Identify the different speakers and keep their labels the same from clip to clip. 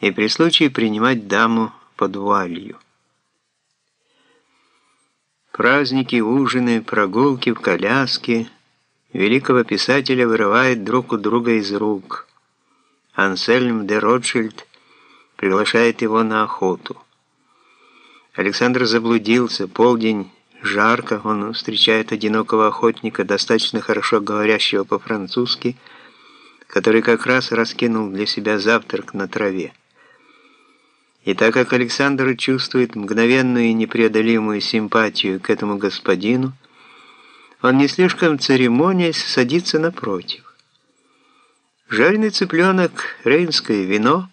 Speaker 1: и при случае принимать даму под вуалью. Праздники, ужины, прогулки в коляске великого писателя вырывает друг у друга из рук. Ансельм де Ротшильд приглашает его на охоту. Александр заблудился, полдень, жарко, он встречает одинокого охотника, достаточно хорошо говорящего по-французски, который как раз раскинул для себя завтрак на траве. И так как Александр чувствует мгновенную и непреодолимую симпатию к этому господину, он не слишком церемонясь садится напротив. Жареный цыпленок, рейнское вино,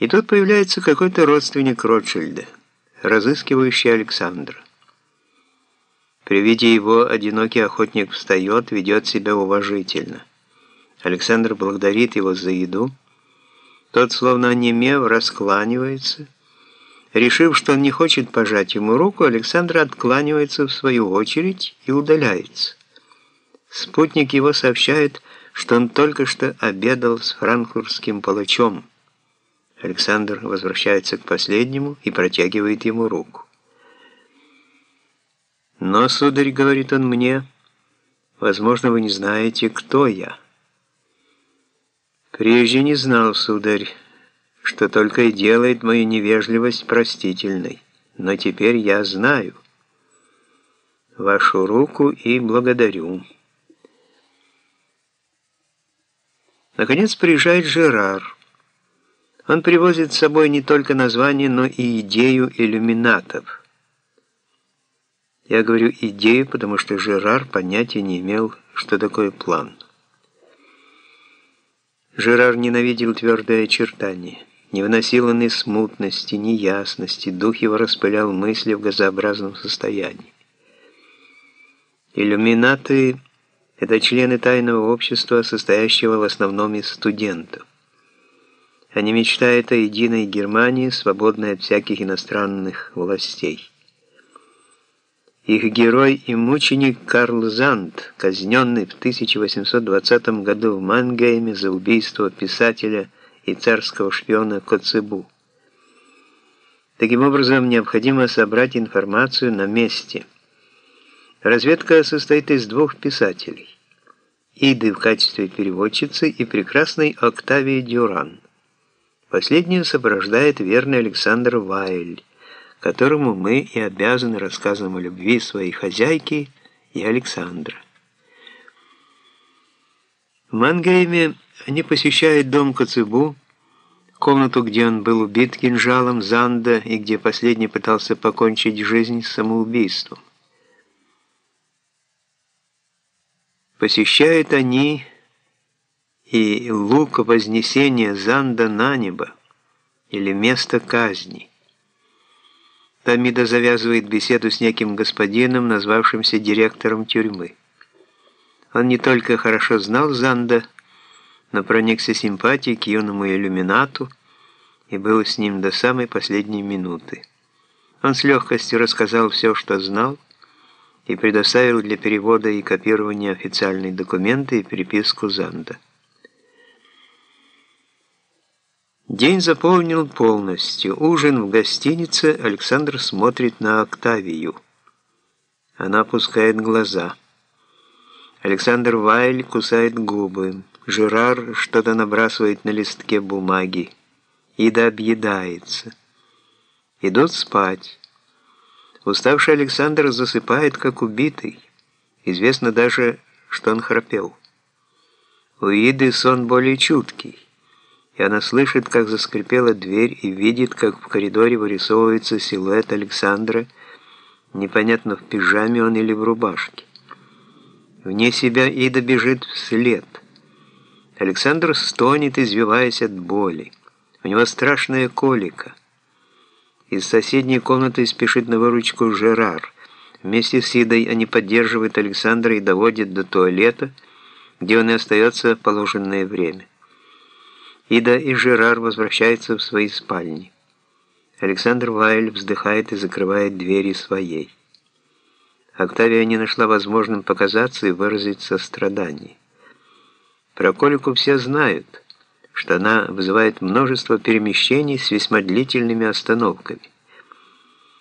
Speaker 1: и тут появляется какой-то родственник Ротшильда, разыскивающий Александра. При виде его одинокий охотник встает, ведет себя уважительно. Александр благодарит его за еду, тот, словно онемев, раскланивается. Решив, что он не хочет пожать ему руку, Александр откланивается в свою очередь и удаляется. Спутник его сообщает, что он только что обедал с франкфуртским палачом. Александр возвращается к последнему и протягивает ему руку. «Но, сударь, — говорит он мне, — возможно, вы не знаете, кто я». Прежде не знал, сударь, что только и делает мою невежливость простительной, но теперь я знаю. Вашу руку и благодарю. Наконец приезжает Жерар. Он привозит с собой не только название, но и идею иллюминатов. Я говорю идею, потому что Жерар понятия не имел, что такое план. Жерар ненавидел твердое очертание. Не выносил он ни смутности, ни ясности, дух его распылял мысли в газообразном состоянии. Иллюминаты – это члены тайного общества, состоящего в основном из студентов. Они мечтают о единой Германии, свободной от всяких иностранных властей. Их герой и мученик Карл Занд, казненный в 1820 году в Мангейме за убийство писателя и царского шпиона Коцебу. Таким образом, необходимо собрать информацию на месте. Разведка состоит из двух писателей. Иды в качестве переводчицы и прекрасной Октавии Дюран. Последнюю сопровождает верный Александр Вайль, которому мы и обязаны рассказом о любви своей хозяйки и Александра. В Мангейме они посещают дом Коцебу, комнату, где он был убит кинжалом Занда и где последний пытался покончить жизнь самоубийством. Посещают они и лук вознесения Занда на небо, или место казни. Тамида завязывает беседу с неким господином, назвавшимся директором тюрьмы. Он не только хорошо знал Занда, но проникся симпатией к юному иллюминату и был с ним до самой последней минуты. Он с легкостью рассказал все, что знал, и предоставил для перевода и копирования официальные документы и переписку Занда. День заполнил полностью. Ужин в гостинице. Александр смотрит на Октавию. Она опускает глаза. Александр Вайль кусает губы. Жерар что-то набрасывает на листке бумаги. Ида объедается. Идут спать. Уставший Александр засыпает, как убитый. Известно даже, что он храпел. У Иды сон более чуткий и она слышит, как заскрипела дверь и видит, как в коридоре вырисовывается силуэт Александра, непонятно, в пижаме он или в рубашке. Вне себя Ида бежит вслед. Александр стонет, извиваясь от боли. У него страшная колика. Из соседней комнаты спешит на выручку Жерар. Вместе с Идой они поддерживают Александра и доводят до туалета, где он и остается в положенное время. Ида и Жерар возвращаются в свои спальни. Александр Вайль вздыхает и закрывает двери своей. Октавия не нашла возможным показаться и выразить сострадание. Про Колику все знают. что она вызывает множество перемещений с весьма длительными остановками.